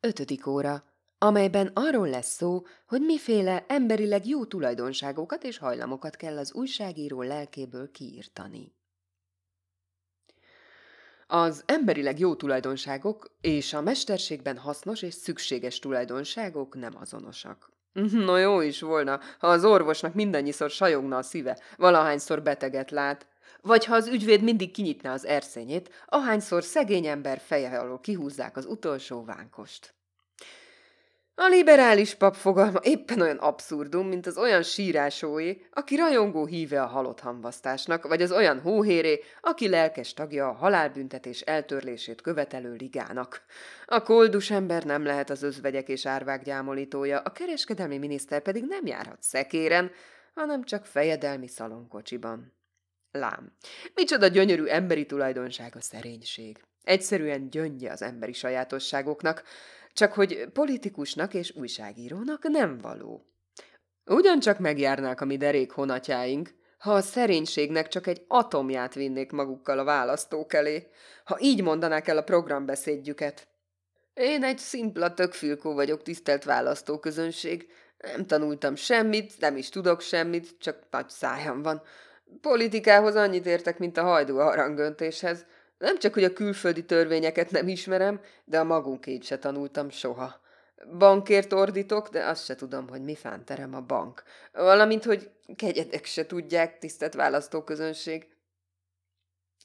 Ötödik óra, amelyben arról lesz szó, hogy miféle emberileg jó tulajdonságokat és hajlamokat kell az újságíró lelkéből kiírtani. Az emberileg jó tulajdonságok és a mesterségben hasznos és szükséges tulajdonságok nem azonosak. No jó is volna, ha az orvosnak mindannyiszor sajogna a szíve, valahányszor beteget lát, vagy ha az ügyvéd mindig kinyitná az erszényét, ahányszor szegény ember feje alól kihúzzák az utolsó vánkost. A liberális pap fogalma éppen olyan abszurdum, mint az olyan sírásóé, aki rajongó híve a halott hamvasztásnak, vagy az olyan hóhéré, aki lelkes tagja a halálbüntetés eltörlését követelő ligának. A koldus ember nem lehet az özvegyek és árvák gyámolítója, a kereskedelmi miniszter pedig nem járhat szekéren, hanem csak fejedelmi szalonkocsiban. Lám, micsoda gyönyörű emberi tulajdonság a szerénység. Egyszerűen gyöngye az emberi sajátosságoknak, csak hogy politikusnak és újságírónak nem való. Ugyancsak megjárnák a mi derék honatjáink, ha a szerénységnek csak egy atomját vinnék magukkal a választók elé, ha így mondanák el a programbeszédjüket. Én egy szimpla tökfülkó vagyok, tisztelt választóközönség. Nem tanultam semmit, nem is tudok semmit, csak nagy szájam van. Politikához annyit értek, mint a hajdú a harangöntéshez. Nem csak, hogy a külföldi törvényeket nem ismerem, de a magunkét se tanultam soha. Bankért ordítok, de azt se tudom, hogy mi fánterem a bank. Valamint, hogy kegyedek se tudják, tisztelt választóközönség.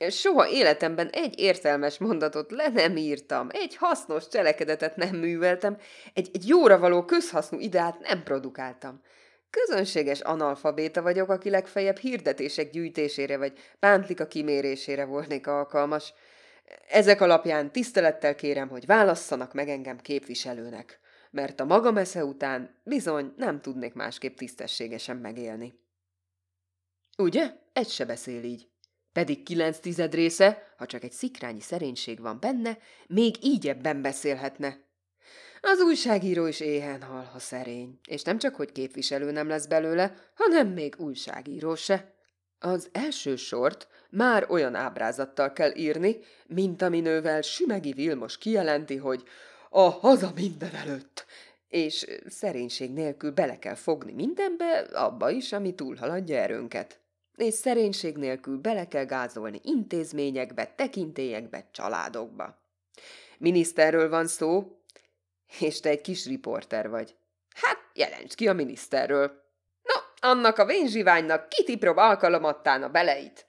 Soha életemben egy értelmes mondatot le nem írtam, egy hasznos cselekedetet nem műveltem, egy, egy jóra való közhasznú ideát nem produkáltam. Közönséges analfabéta vagyok, aki legfeljebb hirdetések gyűjtésére vagy pántlika kimérésére volnék alkalmas. Ezek alapján tisztelettel kérem, hogy válasszanak meg engem képviselőnek, mert a maga mesze után bizony nem tudnék másképp tisztességesen megélni. Ugye? Egy se beszél így. Pedig kilenc tized része, ha csak egy szikrányi szerénység van benne, még így ebben beszélhetne. Az újságíró is éhen hal, ha szerény. És nem csak, hogy képviselő nem lesz belőle, hanem még újságíró se. Az első sort már olyan ábrázattal kell írni, mint aminővel Sümegi Vilmos kijelenti, hogy a haza minden előtt, és szerénység nélkül bele kell fogni mindenbe, abba is, ami túlhaladja erőnket. És szerénység nélkül bele kell gázolni intézményekbe, tekintélyekbe, családokba. Miniszterről van szó, és te egy kis riporter vagy. Hát, jelentsd ki a miniszterről. No, annak a vénzsiványnak kitiprob alkalomattán a beleit.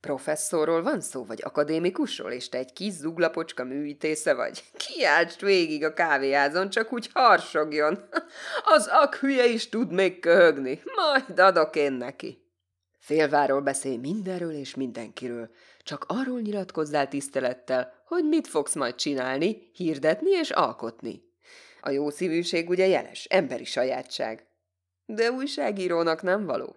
Professzorról van szó, vagy akadémikusról, és te egy kis zuglapocska műítésze vagy? Kiáltsd végig a kávéházon, csak úgy harsogjon. Az ak hülye is tud még köhögni, majd adok én neki. Félváról beszélj mindenről és mindenkiről, csak arról nyilatkozzál tisztelettel, hogy mit fogsz majd csinálni, hirdetni és alkotni. A jó szívűség ugye jeles, emberi sajátság. De újságírónak nem való.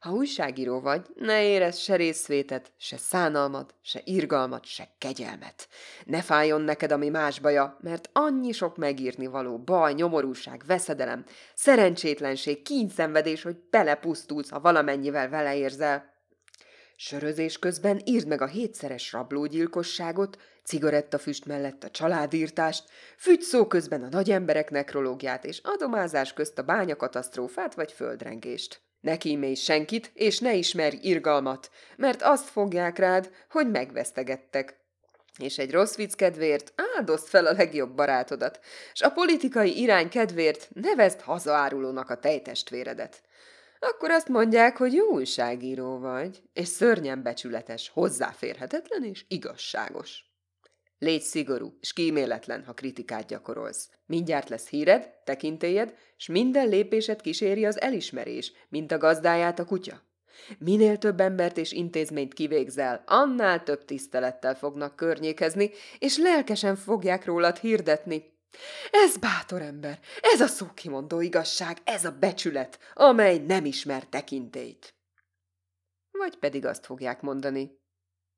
Ha újságíró vagy, ne érezz se részvétet, se szánalmat, se irgalmat, se kegyelmet. Ne fájjon neked, ami más baja, mert annyi sok megírni való baj, nyomorúság, veszedelem, szerencsétlenség, kínyszenvedés, hogy belepusztulsz, ha valamennyivel vele érzel. Sörözés közben írd meg a hétszeres rablógyilkosságot, cigarettafüst mellett a családírtást, fügy szó közben a nagy emberek nekrológiát és adomázás közt a bányakatasztrófát vagy földrengést. Ne kímélj senkit, és ne ismerj irgalmat, mert azt fogják rád, hogy megvesztegettek. És egy rossz vicc kedvéért áldozd fel a legjobb barátodat, és a politikai irány kedvéért nevezd hazaárulónak a tejtestvéredet. Akkor azt mondják, hogy jó újságíró vagy, és szörnyen becsületes, hozzáférhetetlen és igazságos. Légy szigorú, és kíméletlen, ha kritikát gyakorolsz. Mindjárt lesz híred, tekintélyed, és minden lépésed kíséri az elismerés, mint a gazdáját a kutya. Minél több embert és intézményt kivégzel, annál több tisztelettel fognak környékezni, és lelkesen fogják rólad hirdetni. Ez bátor ember, ez a szókimondó igazság, ez a becsület, amely nem ismer tekintélyt. Vagy pedig azt fogják mondani.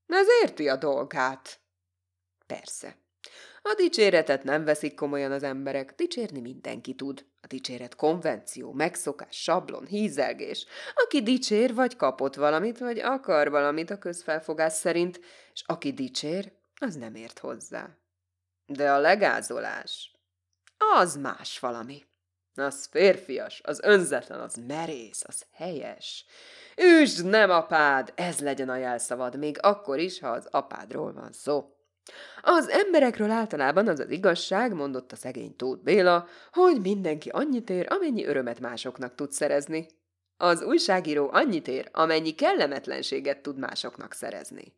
Ez érti a dolgát. Persze. A dicséretet nem veszik komolyan az emberek, dicsérni mindenki tud. A dicséret konvenció, megszokás, sablon, hízelgés. Aki dicsér, vagy kapott valamit, vagy akar valamit a közfelfogás szerint, és aki dicsér, az nem ért hozzá. De a legázolás, Az más valami. Az férfias, az önzetlen, az merész, az helyes. Üsd nem apád, ez legyen a jelszavad, még akkor is, ha az apádról van szó. Az emberekről általában az az igazság, mondott a szegény Tóth Béla, hogy mindenki annyit ér, amennyi örömet másoknak tud szerezni. Az újságíró annyit ér, amennyi kellemetlenséget tud másoknak szerezni.